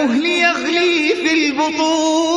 كالمهل يغلي في البطون.